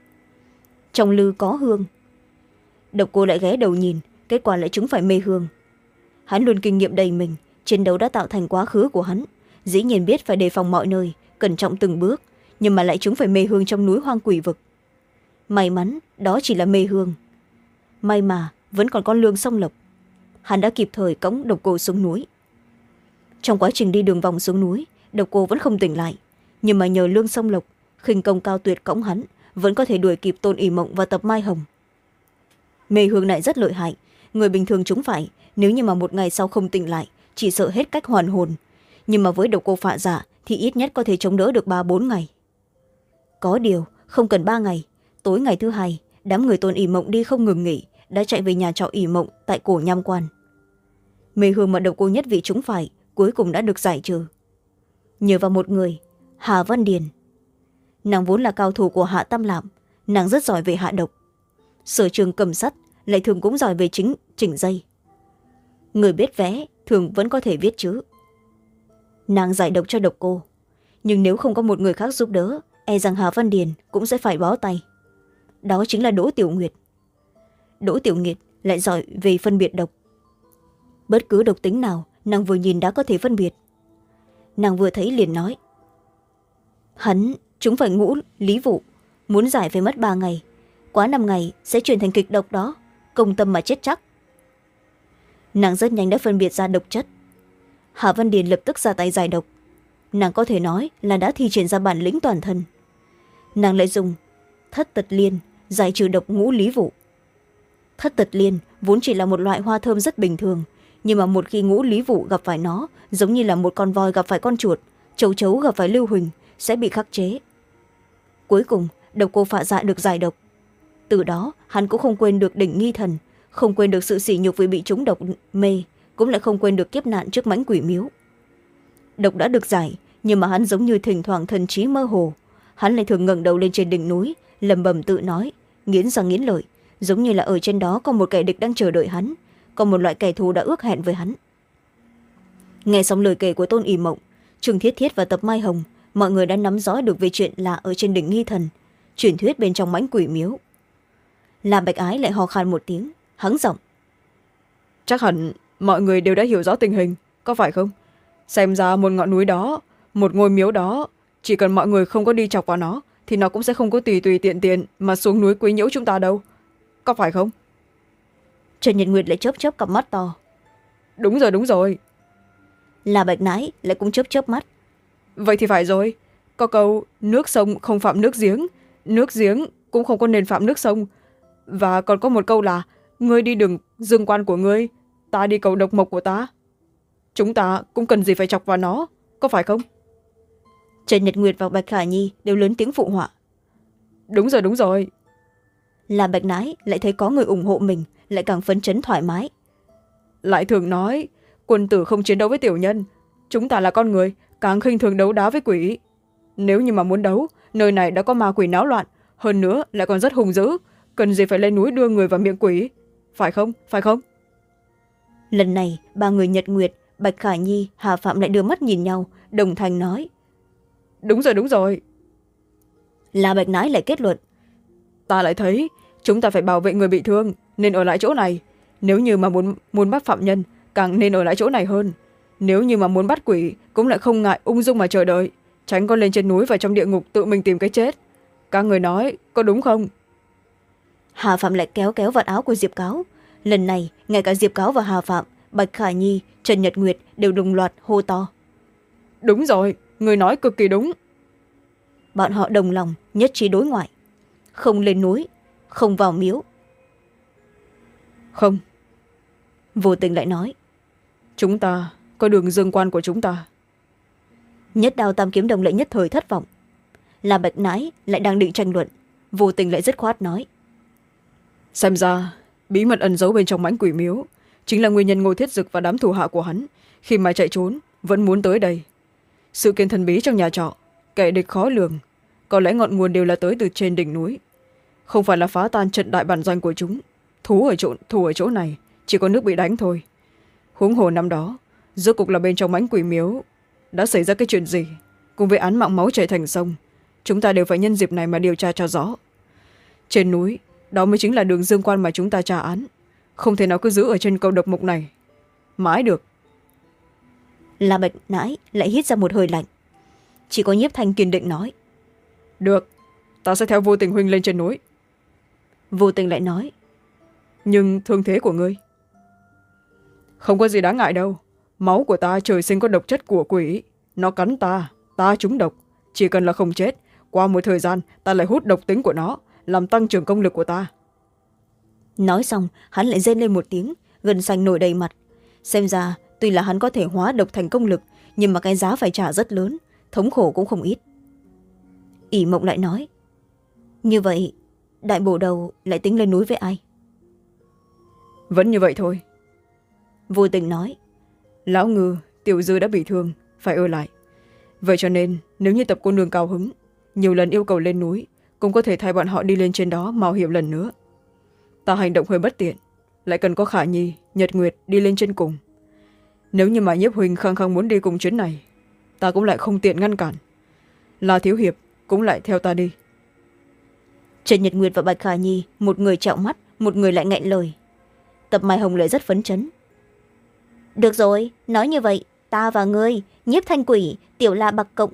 Trong lư có hương. Độc cô lại ghé đầu nhìn kết quả lại chúng phải mê hương. Hắn luôn kinh nghiệm đầy mình chiến đấu đã tạo thành quá khứ của hắn dĩ nhiên biết phải đề phòng mọi nơi, cẩn trọng từng bước, nhưng mà lại chúng phải mê hương trong núi hoang quỷ vực. May mắn, đó chỉ là mê hương. May mà, vẫn còn con lương song lộc hắn đã kịp thời cõng độc cô xuống núi. Trong quá trình đi đường vòng xuống núi, độc cô vẫn không tỉnh lại. Nhưng mà nhờ lương song lộc, khinh công cao tuyệt cõng hắn, vẫn có thể đuổi kịp tôn ỉ mộng và tập mai hồng. Mê hương này rất lợi hại. Người bình thường chúng phải, nếu như mà một ngày sau không tỉnh lại, chỉ sợ hết cách hoàn hồn nhưng mà với độc cô phạ dạ thì ít nhất có thể chống đỡ được ba bốn ngày. Có điều, không cần ba ngày. Tối ngày thứ hai, đám người tôn ỉ mộng đi không ngừng nghỉ, đã chạy về nhà trọ ỉ mộng tại cổ nham quan. Mê hương mà độc cô nhất vị chúng phải, cuối cùng đã được giải trừ. Nhờ vào một người, hà văn điền. Nàng vốn là cao thủ của hạ tam lạm, nàng rất giỏi về hạ độc. Sở trường cầm sắt, lại thường cũng giỏi về chính, chỉnh dây. Người biết vẽ, thường vẫn có thể viết chữ nàng giải độc cho độc cô. Nhưng nếu không có một người khác giúp đỡ e rằng hà văn điền cũng sẽ phải bó tay. Đó chính là đỗ tiểu nguyệt. Đỗ tiểu nguyệt lại giỏi về phân biệt độc. Bất cứ độc tính nào, nàng vừa nhìn đã có thể phân biệt. Nàng vừa thấy liền nói, hắn, chúng phải ngũ lý vụ, muốn giải phải mất ba ngày. Quá năm ngày sẽ chuyển thành kịch độc đó, công tâm mà chết chắc. Nàng rất nhanh đã phân biệt ra độc chất hà văn điền lập tức ra tay giải độc. Nàng có thể nói là đã thi triển ra bản lĩnh toàn thân. Nàng lại dùng thất tật liên giải trừ độc ngũ lý vụ. Thất tật liên vốn chỉ là một loại hoa thơm rất bình thường, nhưng mà một khi ngũ lý vụ gặp phải nó, giống như là một con voi gặp phải con chuột chấu chấu gặp phải lưu huỳnh, sẽ bị khắc chế. Cuối cùng, độc cô phạ dạ được giải độc. Từ đó, hắn cũng không quên được đỉnh nghi thần, không quên được sự sỉ nhục vì bị trúng độc mê cũng lại không quên được kiếp nạn trước mãnh quỷ miếu. Độc đã được giải, nhưng mà hắn giống như thỉnh thoảng thần trí mơ hồ. Hắn lại thường ngẩng đầu lên trên đỉnh núi lầm bầm tự nói, nghiến răng nghiến lợi, giống như là ở trên đó có một kẻ địch đang chờ đợi hắn, có một loại kẻ thù đã ước hẹn với hắn. Nghe xong lời kể của tôn ỉ mộng, trương thiết thiết và tập mai hồng, mọi người đã nắm rõ được về chuyện là ở trên đỉnh nghi thần, truyền thuyết bên trong mãnh quỷ miếu. Làm bạch ái lại hò khan một tiếng, hắng giọng. Chắc hẳn mọi người đều đã hiểu rõ tình hình có phải không? Xem ra một ngọn núi đó một ngôi miếu đó chỉ cần mọi người không có đi chọc vào nó thì nó cũng sẽ không có tùy tùy tiện tiện mà xuống núi quấy nhiễu chúng ta đâu. Có phải không? Trần nhật nguyệt lại chớp chớp cặp mắt to. Đúng rồi đúng rồi. Là bạch nái lại cũng chớp chớp mắt. Vậy thì phải rồi. Có câu nước sông không phạm nước giếng nước giếng cũng không có nên phạm nước sông. Và còn có một câu là ngươi đi đường dương quan của ngươi ta đi cầu độc mộc của ta. Chúng ta cũng cần gì phải chọc vào nó có phải không? Trần nhật nguyệt và bạch khả nhi đều lớn tiếng phụ họa. Đúng rồi đúng rồi. Là bạch nái lại thấy có người ủng hộ mình lại càng phấn chấn thoải mái. Lại thường nói quân tử không chiến đấu với tiểu nhân chúng ta là con người càng khinh thường đấu đá với quỷ. Nếu như mà muốn đấu nơi này đã có ma quỷ náo loạn hơn nữa lại còn rất hùng dữ cần gì phải lên núi đưa người vào miệng quỷ phải không? Phải không lần này ba người nhật nguyệt bạch khả nhi hà phạm lại đưa mắt nhìn nhau đồng thanh nói. Đúng rồi đúng rồi. Là bạch nái lại kết luận. Ta lại thấy chúng ta phải bảo vệ người bị thương nên ở lại chỗ này. Nếu như mà muốn, muốn bắt phạm nhân càng nên ở lại chỗ này hơn. Nếu như mà muốn bắt quỷ cũng lại không ngại ung dung mà chờ đợi. Tránh con lên trên núi và trong địa ngục tự mình tìm cái chết. Các người nói có đúng không? Hà phạm lại kéo kéo vạt áo của diệp cáo lần này ngay cả diệp cáo và hà phạm bạch khả nhi trần nhật nguyệt đều đồng loạt hô to. Đúng rồi người nói cực kỳ đúng. Bọn họ đồng lòng nhất trí đối ngoại. Không lên núi không vào miếu. Không. Vô tình lại nói chúng ta có đường dương quan của chúng ta. Nhất đao tam kiếm đồng lại nhất thời thất vọng. Là bạch nái lại đang định tranh luận vô tình lại dứt khoát nói xem ra bí mật ẩn giấu bên trong mãnh quỷ miếu. Chính là nguyên nhân ngô thiết dực và đám thủ hạ của hắn. Khi mà chạy trốn vẫn muốn tới đây. Sự kiện thần bí trong nhà trọ kẻ địch khó lường. Có lẽ ngọn nguồn đều là tới từ trên đỉnh núi. Không phải là phá tan trận đại bản doanh của chúng. Thú ở chỗ, thù ở chỗ này chỉ có nước bị đánh thôi. Huống hồ năm đó giữa cục là bên trong mãnh quỷ miếu đã xảy ra cái chuyện gì? Cùng với án mạng máu chảy thành sông chúng ta đều phải nhân dịp này mà điều tra cho rõ. Trên núi đó mới chính là đường dương quan mà chúng ta tra án. Không thể nào cứ giữ ở trên câu độc mục này. Mãi được. Là bạch nãi lại hít ra một hơi lạnh. Chỉ có nhiếp thanh kiên định nói. Được ta sẽ theo vô tình huynh lên trên núi. Vô tình lại nói. Nhưng thương thế của ngươi. Không có gì đáng ngại đâu. Máu của ta trời sinh có độc chất của quỷ. Nó cắn ta ta trúng độc. Chỉ cần là không chết qua một thời gian ta lại hút độc tính của nó làm tăng trưởng công lực của ta. Nói xong hắn lại rên lên một tiếng gần xanh nổi đầy mặt. Xem ra tuy là hắn có thể hóa độc thành công lực nhưng mà cái giá phải trả rất lớn thống khổ cũng không ít. ỷ mộng lại nói như vậy đại bổ đầu lại tính lên núi với ai? Vẫn như vậy thôi. Vô tình nói lão ngư tiểu dư đã bị thương phải ở lại. Vậy cho nên nếu như tập cô nương cao hứng nhiều lần yêu cầu lên núi cũng có thể thay bọn họ đi lên trên đó mạo hiểm lần nữa. Ta hành động hơi bất tiện, lại cần có khả nhi, nhật nguyệt đi lên trên cùng. Nếu như mà nhiếp huỳnh khăng khăng muốn đi cùng chuyến này, ta cũng lại không tiện ngăn cản. Là thiếu hiệp cũng lại theo ta đi. Trần nhật nguyệt và bạch khả nhi, một người trạo mắt, một người lại nghẹn lời. Tập mai hồng lại rất phấn chấn. Được rồi, nói như vậy, ta và ngươi, nhiếp thanh quỷ, tiểu la bạc cộng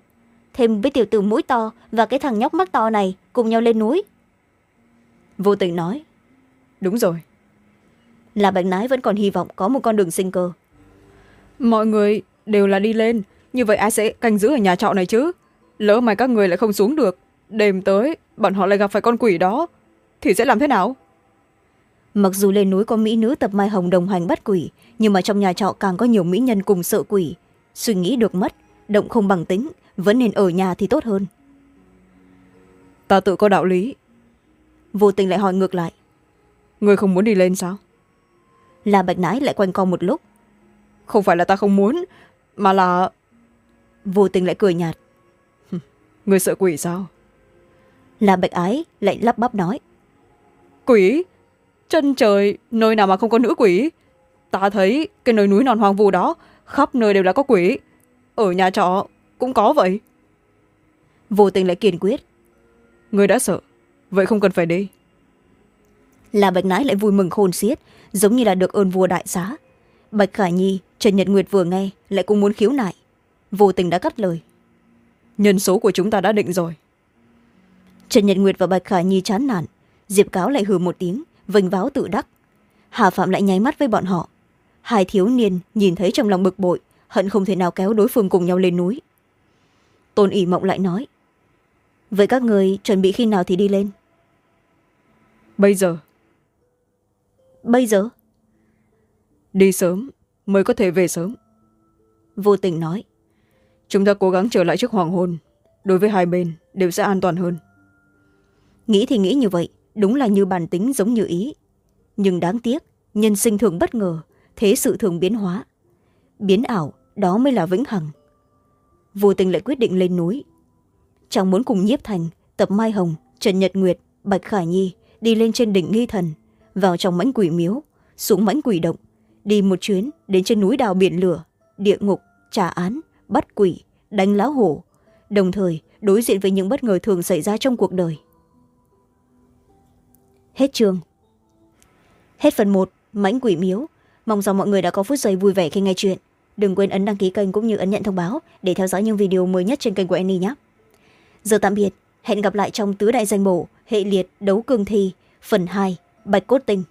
thêm với tiểu tử mũi to và cái thằng nhóc mắt to này cùng nhau lên núi. Vô tình nói đúng rồi. Là bạch nái vẫn còn hy vọng có một con đường sinh cơ. Mọi người đều là đi lên như vậy ai sẽ canh giữ ở nhà trọ này chứ? Lỡ mà các người lại không xuống được đêm tới bọn họ lại gặp phải con quỷ đó thì sẽ làm thế nào? Mặc dù lên núi có mỹ nữ tập mai hồng đồng hành bắt quỷ nhưng mà trong nhà trọ càng có nhiều mỹ nhân cùng sợ quỷ suy nghĩ được mất động không bằng tính vẫn nên ở nhà thì tốt hơn. Ta tự có đạo lý. Vô tình lại hỏi ngược lại. Người không muốn đi lên sao? Là bạch nái lại quanh co một lúc. Không phải là ta không muốn mà là vô tình lại cười nhạt. Người sợ quỷ sao? Là bạch ái lại lắp bắp nói. Quỷ? Chân trời nơi nào mà không có nữ quỷ? Ta thấy cái nơi núi non hoang vu đó khắp nơi đều là có quỷ ở nhà trọ cũng có vậy. Vô tình lại kiên quyết. Người đã sợ vậy không cần phải đi là bạch nái lại vui mừng khôn xiết giống như là được ơn vua đại xá bạch khả nhi trần nhật nguyệt vừa nghe lại cũng muốn khiếu nại. Vô tình đã cắt lời. Nhân số của chúng ta đã định rồi. Trần nhật nguyệt và bạch khả nhi chán nản. Diệp cáo lại hừ một tiếng vênh váo tự đắc. Hà phạm lại nháy mắt với bọn họ. Hai thiếu niên nhìn thấy trong lòng bực bội hận không thể nào kéo đối phương cùng nhau lên núi. Tôn ỉ mộng lại nói vậy các người chuẩn bị khi nào thì đi lên? Bây giờ. Bây giờ? Đi sớm mới có thể về sớm. Vô tình nói chúng ta cố gắng trở lại trước hoàng hôn đối với hai bên đều sẽ an toàn hơn. Nghĩ thì nghĩ như vậy đúng là như bản tính giống như ý. Nhưng đáng tiếc nhân sinh thường bất ngờ thế sự thường biến hóa. Biến ảo đó mới là vĩnh hằng. Vô tình lại quyết định lên núi. Chàng muốn cùng nhiếp thành, tập mai hồng, trần nhật nguyệt, bạch Khải nhi đi lên trên đỉnh nghi thần, vào trong mãnh quỷ miếu, xuống mãnh quỷ động, đi một chuyến đến trên núi đào biển lửa, địa ngục trả án, bắt quỷ, đánh lão hổ, đồng thời đối diện với những bất ngờ thường xảy ra trong cuộc đời. Hết chương. Hết phần một, mãnh quỷ miếu. Mong rằng mọi người đã có phút giây vui vẻ khi nghe chuyện đừng quên ấn đăng ký kênh cũng như ấn nhận thông báo để theo dõi những video mới nhất trên kênh của Annie nhé. Giờ tạm biệt, hẹn gặp lại trong tứ đại danh bổ hệ liệt, đấu cương thi, phần hai, bạch cốt tinh.